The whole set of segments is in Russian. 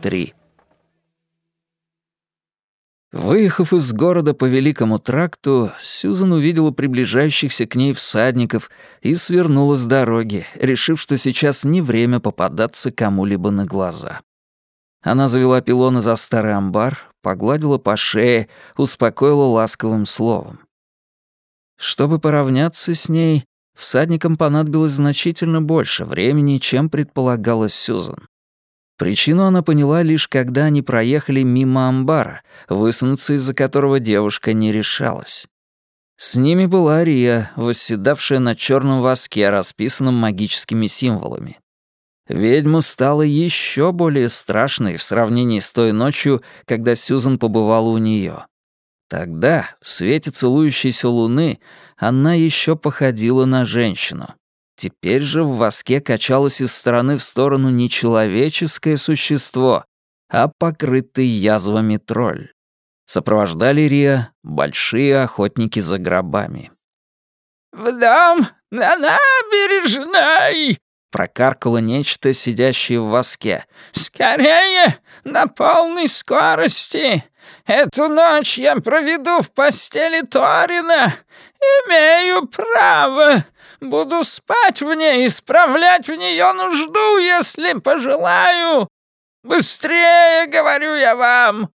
3. Выехав из города по Великому тракту, Сюзан увидела приближающихся к ней всадников и свернула с дороги, решив, что сейчас не время попадаться кому-либо на глаза. Она завела пилона за старый амбар, погладила по шее, успокоила ласковым словом. Чтобы поравняться с ней, всадникам понадобилось значительно больше времени, чем предполагала Сюзан. Причину она поняла лишь когда они проехали мимо амбара, высунуться из-за которого девушка не решалась. С ними была Рия, восседавшая на черном воске, расписанном магическими символами. Ведьма стала еще более страшной в сравнении с той ночью, когда Сьюзан побывала у нее. Тогда, в свете целующейся луны, она еще походила на женщину. Теперь же в воске качалось из стороны в сторону не человеческое существо, а покрытый язвами тролль. Сопровождали Рия большие охотники за гробами. «В дом на набережной!» — прокаркало нечто, сидящее в воске. «Скорее, на полной скорости! Эту ночь я проведу в постели Торина! Имею право!» Буду спать в ней, исправлять в нее нужду, если пожелаю. Быстрее, говорю я вам!»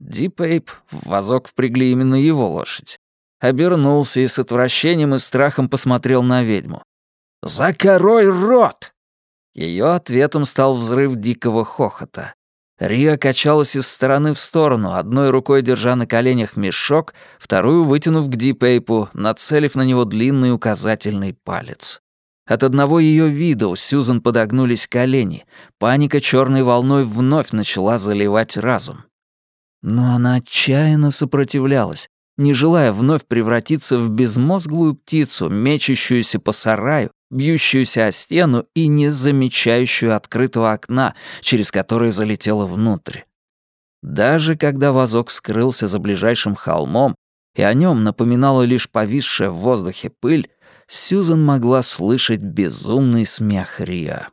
Дипейп в вазок впрягли именно его лошадь. Обернулся и с отвращением и страхом посмотрел на ведьму. «Закорой рот!» Ее ответом стал взрыв дикого хохота. Риа качалась из стороны в сторону, одной рукой держа на коленях мешок, вторую вытянув к Дипейпу, нацелив на него длинный указательный палец. От одного ее вида у Сьюзан подогнулись колени. Паника черной волной вновь начала заливать разум. Но она отчаянно сопротивлялась, не желая вновь превратиться в безмозглую птицу, мечущуюся по сараю, бьющуюся о стену и не замечающую открытого окна, через которое залетела внутрь. Даже когда вазок скрылся за ближайшим холмом, и о нем напоминала лишь повисшая в воздухе пыль, Сьюзан могла слышать безумный смех Риа.